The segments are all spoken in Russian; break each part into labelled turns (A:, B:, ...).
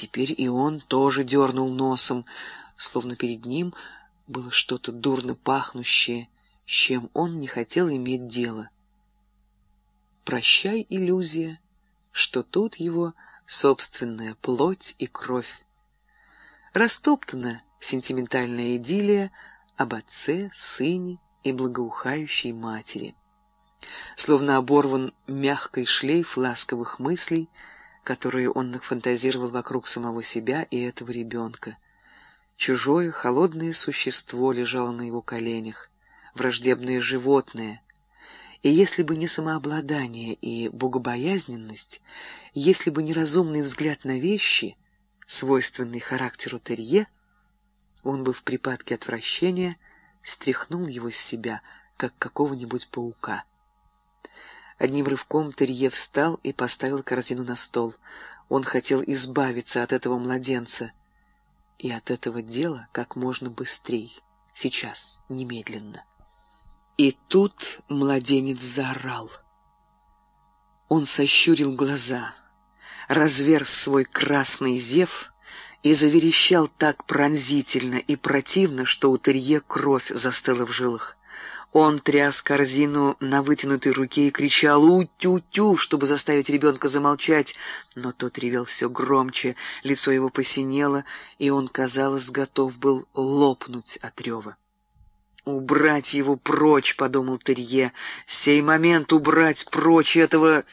A: Теперь и он тоже дернул носом, словно перед ним было что-то дурно пахнущее, с чем он не хотел иметь дело. Прощай, иллюзия, что тут его собственная плоть и кровь. Растоптана сентиментальная идиллия об отце, сыне и благоухающей матери. Словно оборван мягкий шлейф ласковых мыслей, которые он нафантазировал вокруг самого себя и этого ребенка. Чужое, холодное существо лежало на его коленях, враждебное животное. И если бы не самообладание и богобоязненность, если бы не разумный взгляд на вещи, свойственный характеру Терье, он бы в припадке отвращения стряхнул его с себя, как какого-нибудь паука. Одним рывком Терье встал и поставил корзину на стол. Он хотел избавиться от этого младенца и от этого дела как можно быстрее, сейчас, немедленно. И тут младенец заорал. Он сощурил глаза, разверз свой красный зев и заверещал так пронзительно и противно, что у Терье кровь застыла в жилах. Он тряс корзину на вытянутой руке и кричал «У-тю-тю!», чтобы заставить ребенка замолчать, но тот ревел все громче, лицо его посинело, и он, казалось, готов был лопнуть от рева. «Убрать его прочь!» — подумал Терье. «Сей момент убрать прочь этого...»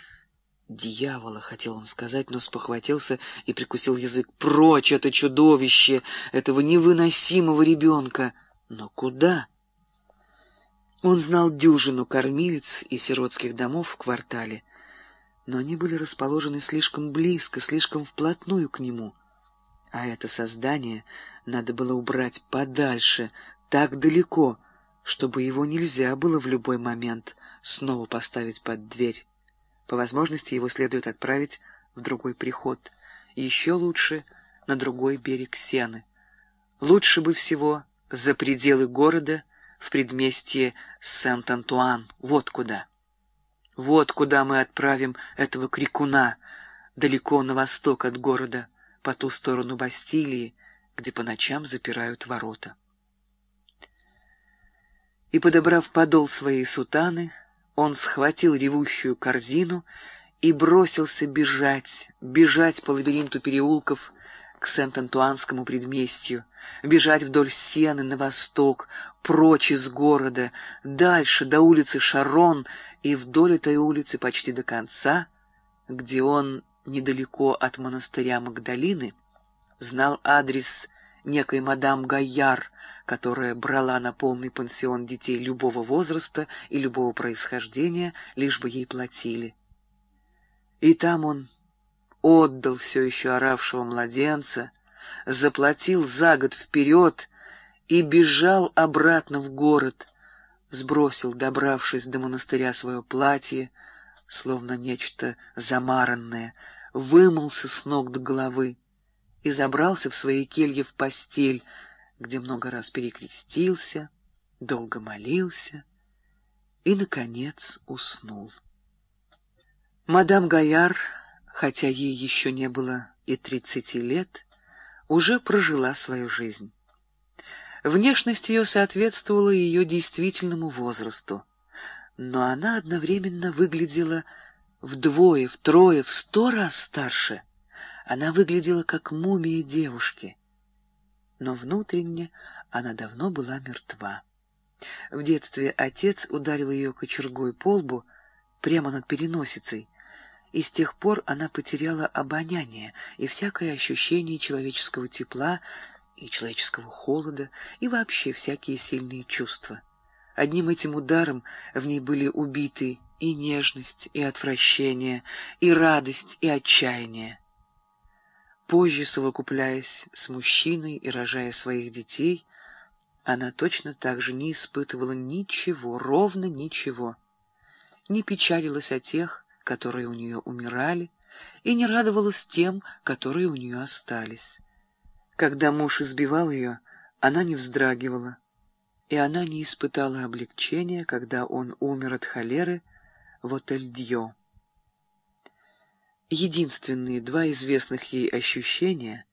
A: «Дьявола!» — хотел он сказать, но спохватился и прикусил язык. «Прочь это чудовище! Этого невыносимого ребенка!» «Но куда?» Он знал дюжину кормилец и сиротских домов в квартале, но они были расположены слишком близко, слишком вплотную к нему. А это создание надо было убрать подальше, так далеко, чтобы его нельзя было в любой момент снова поставить под дверь. По возможности его следует отправить в другой приход, еще лучше на другой берег Сены. Лучше бы всего за пределы города — в предместье Сент-Антуан, вот куда. Вот куда мы отправим этого крикуна, далеко на восток от города, по ту сторону Бастилии, где по ночам запирают ворота. И, подобрав подол своей сутаны, он схватил ревущую корзину и бросился бежать, бежать по лабиринту переулков, к Сент-Антуанскому предместью, бежать вдоль сены на восток, прочь из города, дальше до улицы Шарон и вдоль этой улицы почти до конца, где он недалеко от монастыря Магдалины знал адрес некой мадам Гайяр, которая брала на полный пансион детей любого возраста и любого происхождения, лишь бы ей платили. И там он отдал все еще оравшего младенца, заплатил за год вперед и бежал обратно в город, сбросил, добравшись до монастыря, свое платье, словно нечто замаранное, вымылся с ног до головы и забрался в своей келье в постель, где много раз перекрестился, долго молился и, наконец, уснул. Мадам Гаяр хотя ей еще не было и тридцати лет, уже прожила свою жизнь. Внешность ее соответствовала ее действительному возрасту, но она одновременно выглядела вдвое, втрое, в сто раз старше. Она выглядела как мумия девушки, но внутренне она давно была мертва. В детстве отец ударил ее кочергой по лбу прямо над переносицей, и с тех пор она потеряла обоняние и всякое ощущение человеческого тепла и человеческого холода, и вообще всякие сильные чувства. Одним этим ударом в ней были убиты и нежность, и отвращение, и радость, и отчаяние. Позже, совокупляясь с мужчиной и рожая своих детей, она точно так же не испытывала ничего, ровно ничего. Не печалилась о тех, которые у нее умирали, и не радовалась тем, которые у нее остались. Когда муж избивал ее, она не вздрагивала, и она не испытала облегчения, когда он умер от холеры в отель Дьо. Единственные два известных ей ощущения